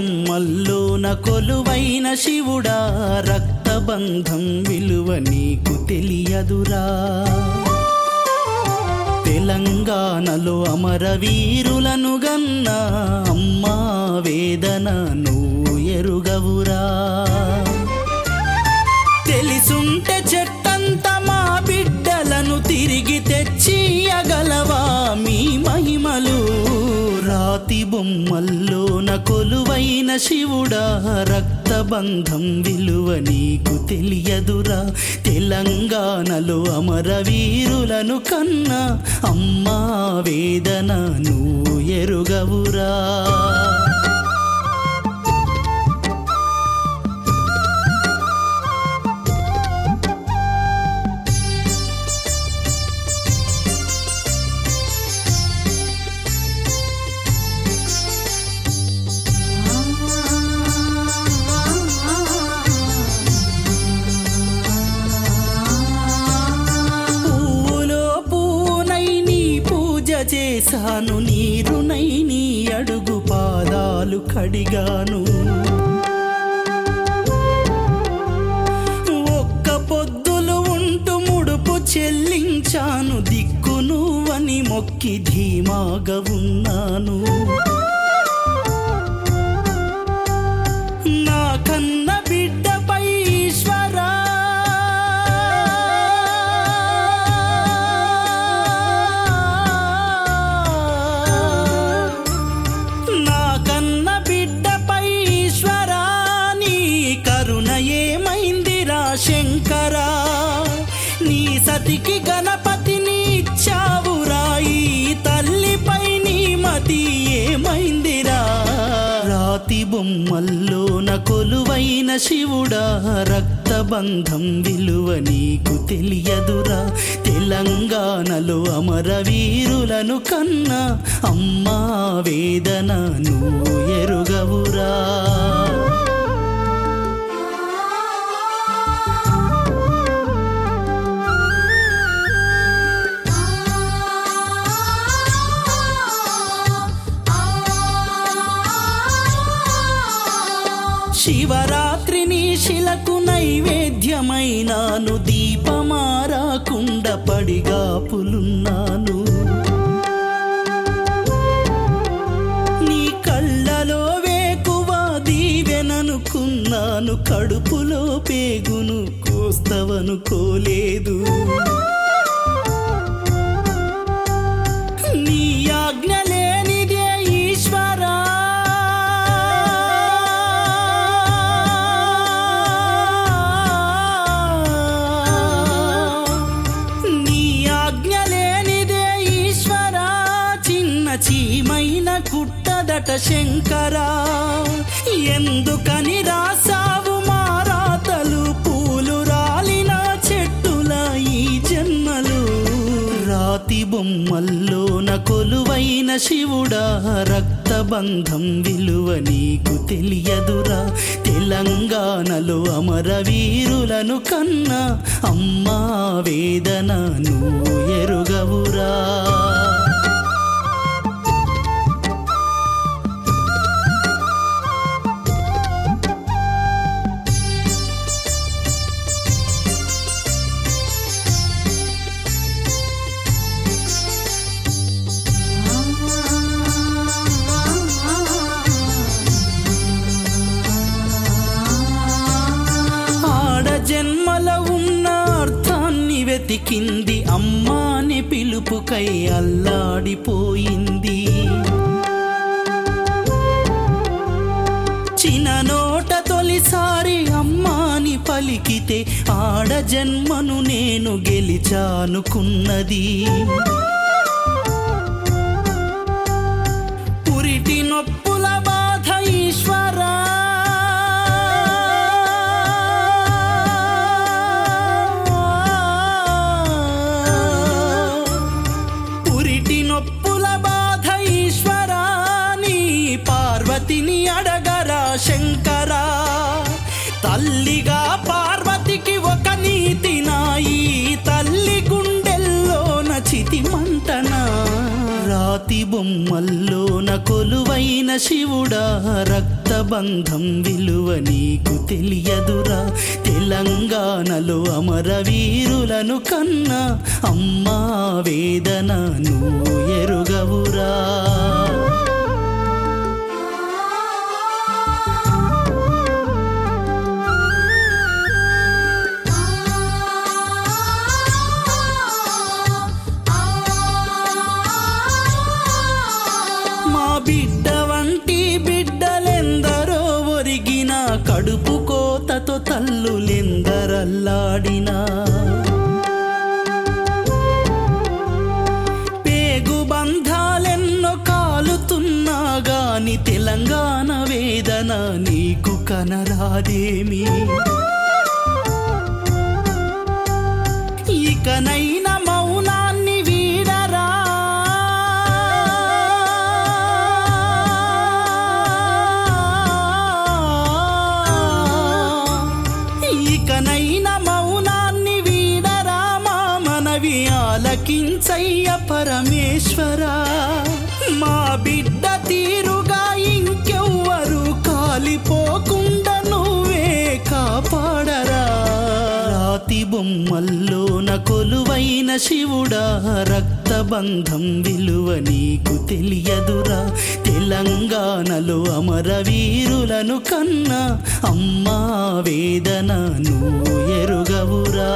బొమ్మల్లోన కొలువైన శివుడా రక్తబంధం విలువ నీకు తెలియదురా. తెలంగాణలో అమరవీరులను గన్న అమ్మా వేదన నువ్వు ఎరుగవురా. తెలిసుంటే చెట్టంత మా బిడ్డలను తిరిగి తెచ్చియగలవా మీ మహిమలు. రాతి బొమ్మల్లో కొలువైన శివుడా రక్తబంధం విలువ నీకు తెలియదురా. తెలంగాణలో అమరవీరులను కన్నా అమ్మా వేదన నువ్వు ఎరుగవురా. చేశాను నీరునై నీ అడుగు పాదాలు కడిగాను. ఒక్క పొద్దులు ఉంటూ ముడుపు చెల్లించాను దిక్కు నువ్వని మొక్కి ధీమాగా ఉన్నాను. నీ గణపతిని ఇచ్చావు రాయి. తల్లిపై నీ మతి ఏమైందిరా? రాతి బొమ్మల్లోన కొలువైన శివుడా రక్తబంధం విలువ నీకు తెలియదురా. తెలంగాణలో అమరవీరులను కన్నా అమ్మా వేదన నువ్వు ఎరుగవురా. శివరాత్రిని శిలకు నైవేద్యమైనాను దీపమారాకుండ పడిగాపులున్నాను. నీ కళ్ళలో వేకువా దీవెననుకున్నాను కడుపులో పేగును కోస్తవనుకోలేదు నీ ఆజ్ఞ కుట్టదట శంకరా ఎందుకని రాసావు మారాతలు పూలు రాలిన చెట్టుల ఈ జన్మలు. రాతి బొమ్మల్లోన కొలువైన శివుడా రక్తబంధం విలువ నీకు తెలియదురా. తెలంగాణలో అమరవీరులను కన్నా అమ్మా వేదన నువ్వు ఎరుగవురా. బ్రతికింది అమ్మాని పిలుపుకై అల్లాడిపోయింది. చిన్ననోట తొలిసారి అమ్మాని పలికితే ఆడ జన్మను నేను గెలిచానుకున్నది. పురిటి నొప్పి గుండెల్లోన బొమ్మల్లోన కొలువైన కొలువైన శివుడా రక్తబంధం విలువ నీకు తెలియదురా. తెలంగాణలో అమరవీరులను కన్నా అమ్మా వేదన నువ్వు ఎరుగవురా. కడుపు కోతతో తల్లులెందరల్లాడినా. పేగు బంధాలెన్నో కాలుతున్నా గాని తెలంగాణ వేదన నీకు కనరాదేమి. ఇకనైనా మల్లోన కొలువైన శివుడా రక్తబంధం విలువ నీకు తెలియదురా. తెలంగాణలో అమరవీరులను కన్నా అమ్మా వేదన నువ్వు ఎరుగవురా.